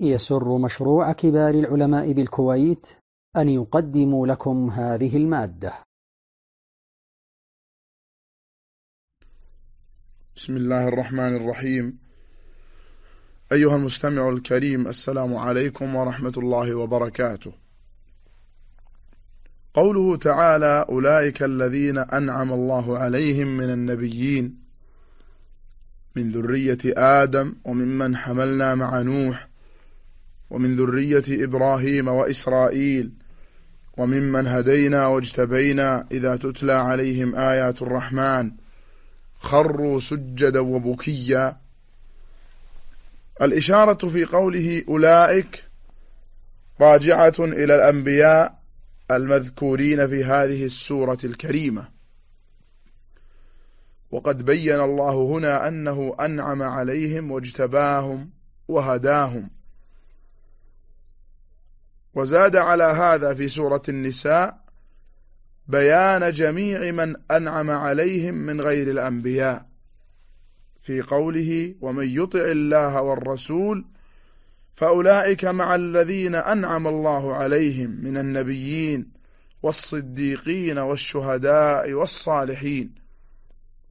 يسر مشروع كبار العلماء بالكويت أن يقدم لكم هذه المادة. بسم الله الرحمن الرحيم. أيها المستمع الكريم السلام عليكم ورحمة الله وبركاته. قوله تعالى أولئك الذين أنعم الله عليهم من النبيين من ذرية آدم وممن حملنا مع نوح ومن ذرية إبراهيم وإسرائيل وممن هدينا واجتبينا إذا تتلى عليهم آيات الرحمن خروا سجدا وبكيا. الإشارة في قوله أولئك راجعة إلى الأنبياء المذكورين في هذه السورة الكريمة. وقد بين الله هنا أنه أنعم عليهم واجتباهم وهداهم. وزاد على هذا في سورة النساء بيان جميع من أنعم عليهم من غير الأنبياء. في قوله ومن يطع الله والرسول فأولئك مع الذين أنعم الله عليهم من النبيين والصديقين والشهداء والصالحين.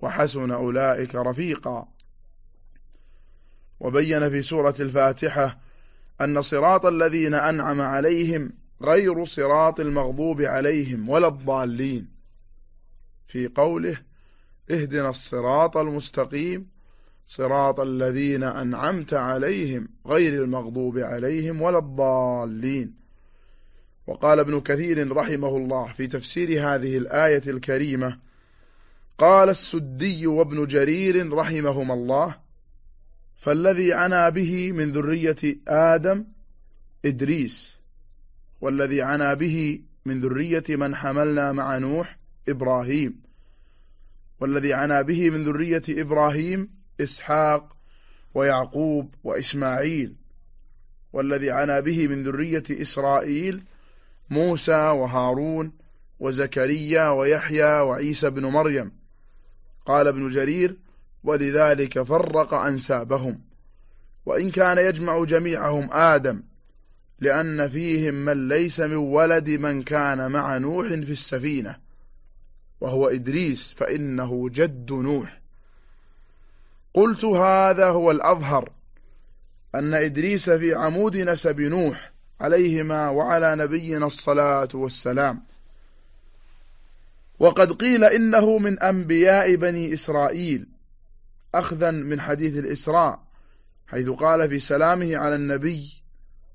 وحسن أولئك رفيقا. وبين في سورة الفاتحة أن صراط الذين أنعم عليهم غير صراط المغضوب عليهم ولا الضالين. في قوله اهدنا الصراط المستقيم صراط الذين أنعمت عليهم غير المغضوب عليهم ولا الضالين. وقال ابن كثير رحمه الله في تفسير هذه الآية الكريمة قال السدي وابن جرير رحمهما الله فالذي عنا به من ذرية آدم إدريس والذي عنا به من ذرية من حملنا مع نوح إبراهيم والذي عنا به من ذرية إبراهيم إسحاق ويعقوب وإسماعيل والذي عنا به من ذرية إسرائيل موسى وهارون وزكريا ويحيى وعيسى بن مريم. قال ابن جرير ولذلك فرق أنسابهم. وإن كان يجمع جميعهم آدم لأن فيهم من ليس من ولد من كان مع نوح في السفينة وهو إدريس فإنه جد نوح. قلت هذا هو الأظهر أن إدريس في عمود نسب نوح عليهما وعلى نبينا الصلاة والسلام. وقد قيل إنه من أنبياء بني إسرائيل أخذا من حديث الإسراء حيث قال في سلامه على النبي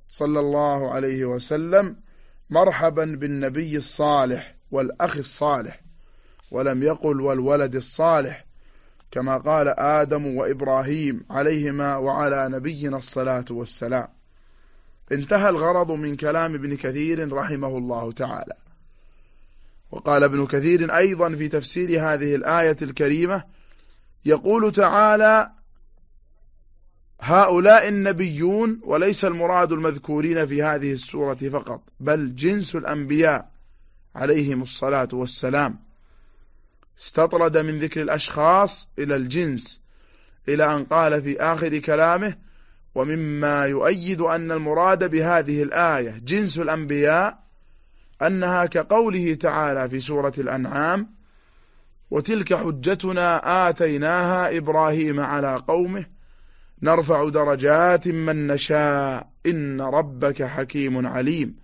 صلى الله عليه وسلم مرحبا بالنبي الصالح والأخ الصالح ولم يقل والولد الصالح كما قال آدم وإبراهيم عليهما وعلى نبينا الصلاة والسلام. انتهى الغرض من كلام ابن كثير رحمه الله تعالى. وقال ابن كثير أيضا في تفسير هذه الآية الكريمة يقول تعالى هؤلاء النبيون وليس المراد المذكورين في هذه السورة فقط بل جنس الأنبياء عليهم الصلاة والسلام. استطرد من ذكر الأشخاص إلى الجنس إلى أن قال في آخر كلامه ومما يؤيد أن المراد بهذه الآية جنس الأنبياء أنها كقوله تعالى في سورة الأنعام وتلك حجتنا آتيناها إبراهيم على قومه. نرفع درجات من نشاء. إن ربك حكيم عليم.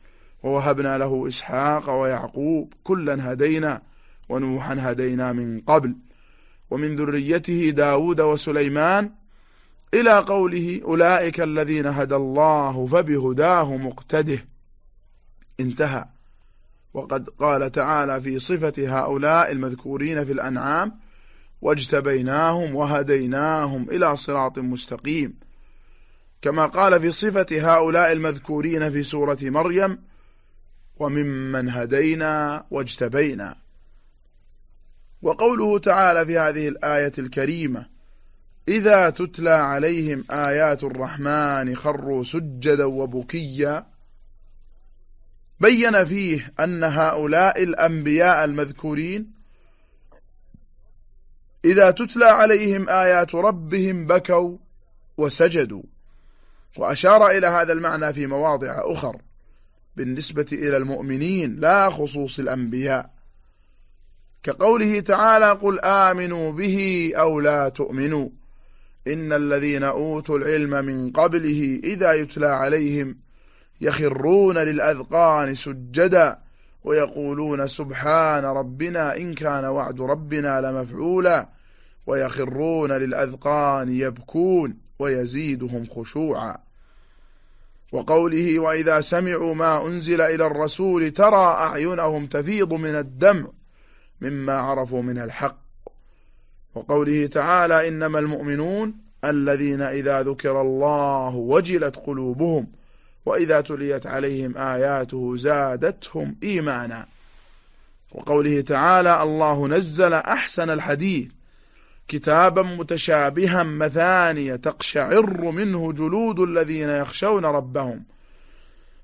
ووهبنا له إسحاق ويعقوب كلا هدينا ونوحا هدينا من قبل. ومن ذريته داود وسليمان. إلى قوله أولئك الذين هدى الله فبهداه مقتده. انتهى. وقد قال تعالى في صفة هؤلاء المذكورين في الأنعام واجتبيناهم وهديناهم إلى صراط مستقيم. كما قال في صفة هؤلاء المذكورين في سورة مريم وممن هدينا واجتبينا. وقوله تعالى في هذه الآية الكريمة إذا تتلى عليهم آيات الرحمن خروا سجدا وبكيا بين فيه أن هؤلاء الأنبياء المذكورين إذا تتلى عليهم آيات ربهم بكوا وسجدوا وأشار إلى هذا المعنى في مواضع أخر بالنسبة إلى المؤمنين لا خصوص الأنبياء. كقوله تعالى قل آمنوا به أو لا تؤمنوا. إن الذين أوتوا العلم من قبله إذا يتلى عليهم يخرون للأذقان سجدا ويقولون سبحان ربنا إن كان وعد ربنا لمفعولا ويخرون للأذقان يبكون ويزيدهم خشوعا. وقوله وإذا سمعوا ما أنزل إلى الرسول ترى أعينهم تفيض من الدمع مما عرفوا من الحق. وقوله تعالى إنما المؤمنون الذين إذا ذكر الله وجلت قلوبهم وإذا تليت عليهم آياته زادتهم إيمانا. وقوله تعالى الله نزل أحسن الحديث كتابا متشابها مثانية تقشعر منه جلود الذين يخشون ربهم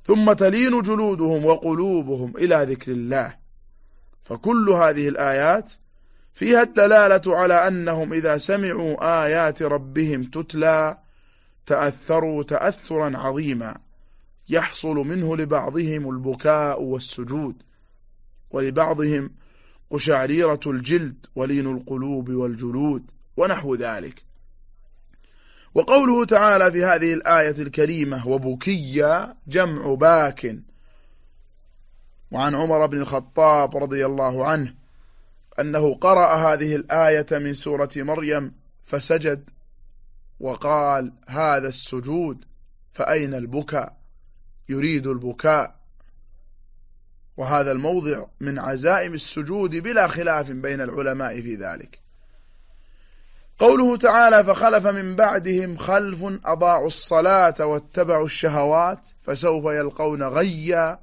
ثم تلين جلودهم وقلوبهم إلى ذكر الله. فكل هذه الآيات فيها الدلالة على أنهم إذا سمعوا آيات ربهم تتلى تأثروا تأثرا عظيما. يحصل منه لبعضهم البكاء والسجود ولبعضهم قشعريرة الجلد ولين القلوب والجلود ونحو ذلك. وقوله تعالى في هذه الآية الكريمة وبكيا جمع باك وعن عمر بن الخطاب رضي الله عنه أنه قرأ هذه الآية من سورة مريم فسجد وقال هذا السجود فأين البكاء؟ يريد البكاء. وهذا الموضع من عزائم السجود بلا خلاف بين العلماء في ذلك. قوله تعالى فخلف من بعدهم خلف أضاعوا الصلاة واتبعوا الشهوات فسوف يلقون غيا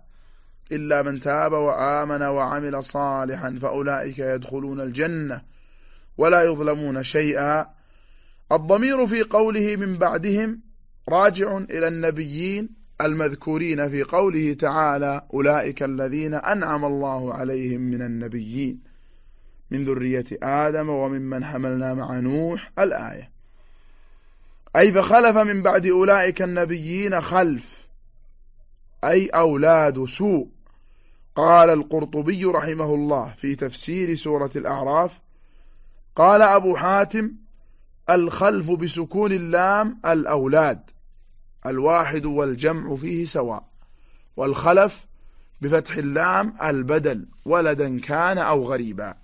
إلا من تاب وآمن وعمل صالحا فأولئك يدخلون الجنة ولا يظلمون شيئا. الضمير في قوله من بعدهم راجع إلى النبيين المذكورين في قوله تعالى أولئك الذين أنعم الله عليهم من النبيين. من ذرية آدم وممن حملنا مع نوح الآية. أي فخلف من بعد أولئك النبيين خلف. أي أولاد سوء. قال القرطبي رحمه الله في تفسير سورة الأعراف قال أبو حاتم الخلف بسكون اللام الأولاد. الواحد والجمع فيه سواء. والخلف بفتح اللام البدل ولدا كان أو غريبا.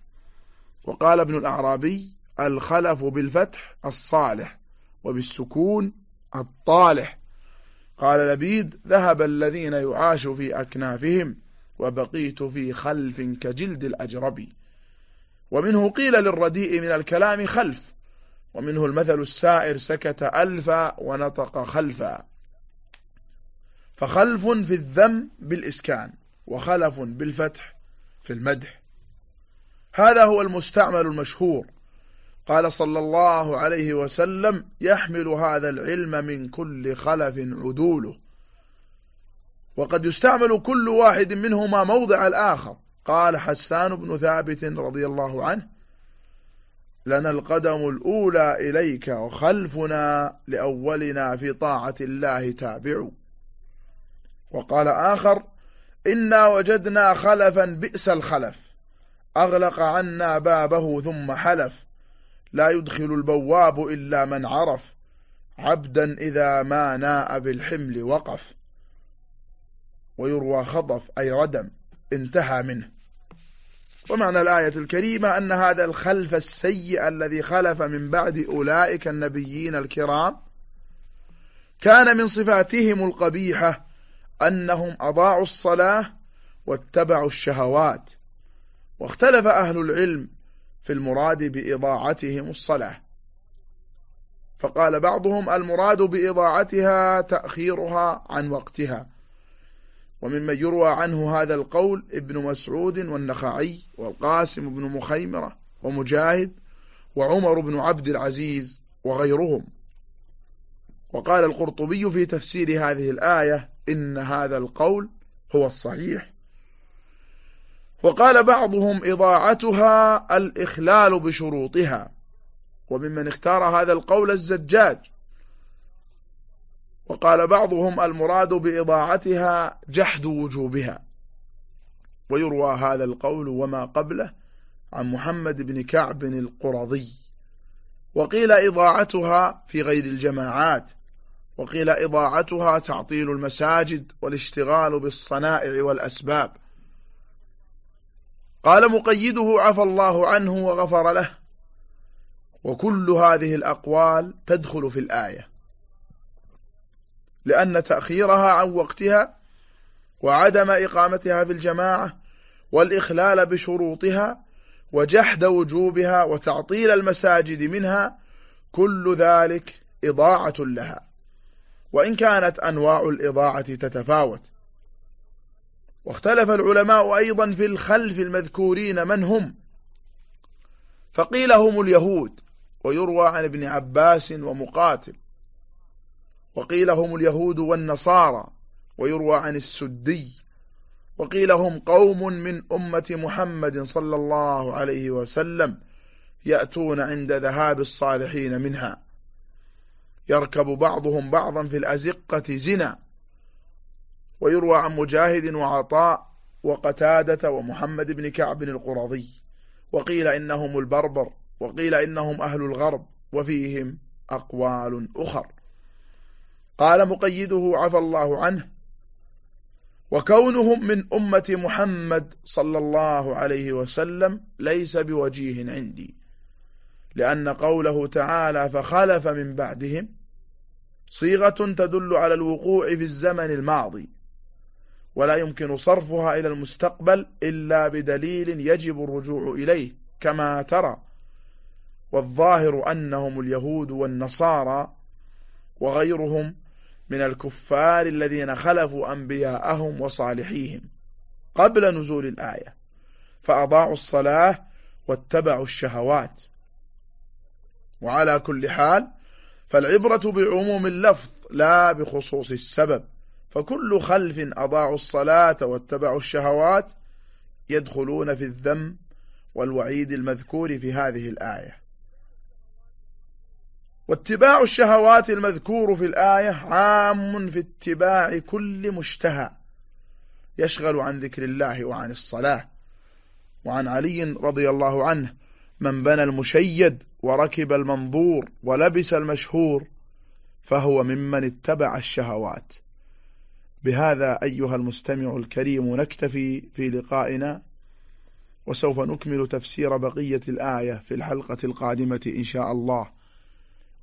وقال ابن الأعرابي الخلف بالفتح الصالح وبالسكون الطالح. قال لبيد ذهب الذين يعاش في أكنافهم وبقيت في خلف كجلد الأجربي ومنه قيل للرديء من الكلام خلف ومنه المثل السائر سكت ألفا ونطق خلفا. فخلف في الذم بالإسكان وخلف بالفتح في المدح. هذا هو المستعمل المشهور. قال صلى الله عليه وسلم يحمل هذا العلم من كل خلف عدوله. وقد يستعمل كل واحد منهما موضع الآخر. قال حسان بن ثابت رضي الله عنه لنا القدم الأولى إليك وخلفنا لأولنا في طاعة الله تابع. وقال آخر إنا وجدنا خلفا بئس الخلف. أغلق عنا بابه ثم حلف. لا يدخل البواب إلا من عرف. عبدا إذا ما ناء بالحمل وقف. ويروى خطف أي ردم انتهى منه. ومعنى الآية الكريمة أن هذا الخلف السيء الذي خلف من بعد أولئك النبيين الكرام كان من صفاتهم القبيحة أنهم أضاعوا الصلاة واتبعوا الشهوات. واختلف أهل العلم في المراد بإضاعتهم الصلاة. فقال بعضهم المراد بإضاعتها تأخيرها عن وقتها. وممن يروى عنه هذا القول ابن مسعود والنخعي والقاسم بن مخيمرة ومجاهد وعمر بن عبد العزيز وغيرهم. وقال القرطبي في تفسير هذه الآية إن هذا القول هو الصحيح. وقال بعضهم إضاعتها الإخلال بشروطها وممن اختار هذا القول الزجاج. وقال بعضهم المراد بإضاعتها جحد وجوبها. ويروى هذا القول وما قبله عن محمد بن كعب القرظي وقيل إضاعتها في غير الجماعات وقيل إضاعتها تعطيل المساجد والاشتغال بالصنائع والأسباب. قال مقيده عفى الله عنه وغفر له. وكل هذه الأقوال تدخل في الآية. لأن تأخيرها عن وقتها وعدم إقامتها في الجماعة والإخلال بشروطها وجحد وجوبها وتعطيل المساجد منها كل ذلك إضاعة لها. وإن كانت أنواع الإضاعة تتفاوت. واختلف العلماء أيضا في الخلف المذكورين من هم. فقيل هم اليهود ويروى عن ابن عباس ومقاتل. وقيل هم اليهود والنصارى ويروى عن السدي. وقيل هم قوم من أمة محمد صلى الله عليه وسلم يأتون عند ذهاب الصالحين منها. يركب بعضهم بعضا في الأزقة زنا ويروى عن مجاهد وعطاء وقتادة ومحمد بن كعب القرظي وقيل إنهم البربر وقيل إنهم أهل الغرب وفيهم أقوال أخر. قال مقيده عفى الله عنه وكونهم من أمة محمد صلى الله عليه وسلم ليس بوجيه عندي لأن قوله تعالى فخلف من بعدهم صيغة تدل على الوقوع في الزمن الماضي ولا يمكن صرفها إلى المستقبل إلا بدليل يجب الرجوع إليه كما ترى. والظاهر أنهم اليهود والنصارى وغيرهم من الكفار الذين خلفوا أنبياءهم وصالحيهم قبل نزول الآية فأضاعوا الصلاة واتبعوا الشهوات. وعلى كل حال فالعبرة بعموم اللفظ لا بخصوص السبب. فكل خلف أضاعوا الصلاة واتبعوا الشهوات يدخلون في الذم والوعيد المذكور في هذه الآية. واتباع الشهوات المذكور في الآية عام في اتباع كل مشتهى يشغل عن ذكر الله وعن الصلاة. وعن علي رضي الله عنه من بنى المشيد وركب المنظور ولبس المشهور فهو ممن اتبع الشهوات. بهذا أيها المستمع الكريم نكتفي في لقائنا وسوف نكمل تفسير بقية الآية في الحلقة القادمة إن شاء الله.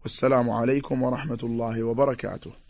والسلام عليكم ورحمة الله وبركاته.